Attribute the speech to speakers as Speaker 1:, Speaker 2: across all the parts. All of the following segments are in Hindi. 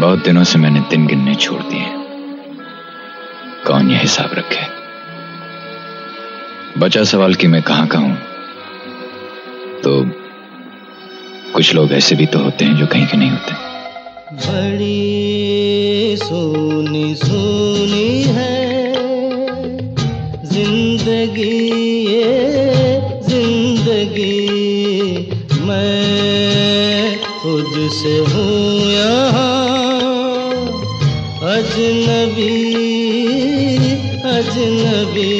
Speaker 1: बहुत दिनों से मैंने दिन गिनने छोड़ दिए। कौन ये हिसाब रखे? बचा सवाल कि मैं कहाँ का हूँ? तो कुछ लोग ऐसे भी तो होते हैं जो कहीं के नहीं होते।
Speaker 2: बड़ी सोनी सोनी है, ज़िंदगी ये ज़िंदगी। मैं खुद से हूँ यहाँ। अजनबी अजनबी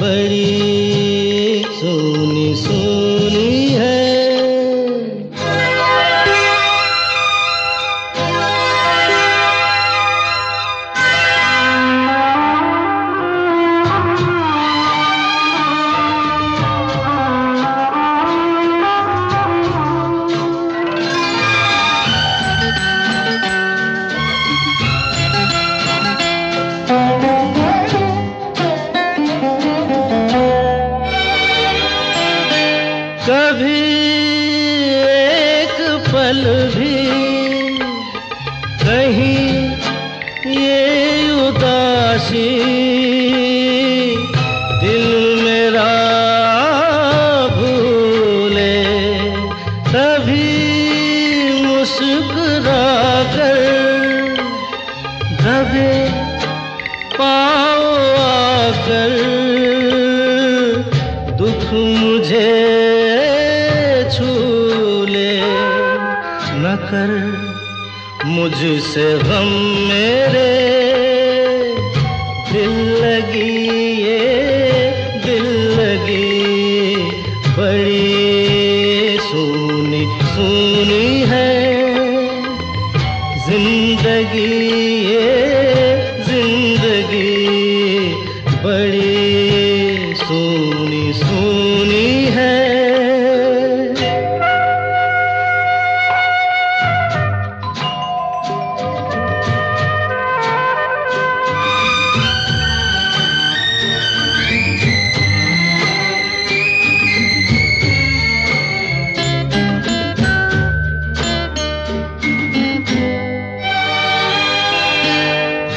Speaker 2: बड़ी कभी एक पल भी कहीं ये उदासी दिल मेरा भूले कभी मुस्कुरा कर दबे पाओ आकर, दुख मुझे कर मुझसे गम मेरे दिल लगी ये दिल लगी बड़ी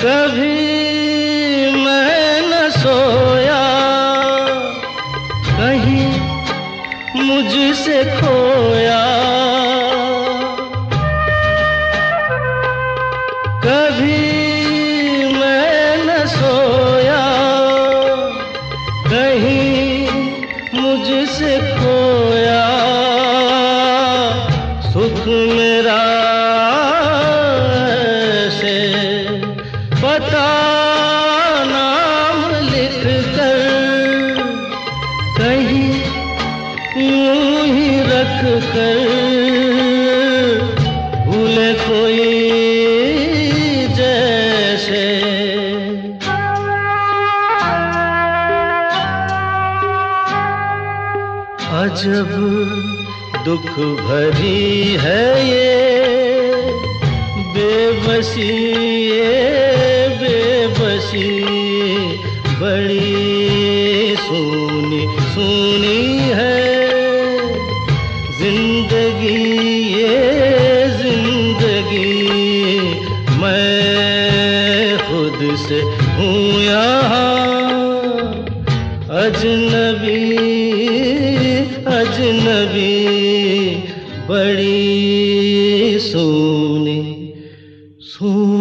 Speaker 2: कभी मैं न सोया कहीं मुझसे खोया। नाम लिख कर कहीं यूँ ही रख कर भूले कोई जैसे। अजब दुख भरी है ये बेबसी ये बेबसी बड़ी सोनी सोनी है। ज़िंदगी, ये ज़िंदगी, मैं खुद से हूँ यहाँ। अजनबी अजनबी, बड़ी सोनी सोनी।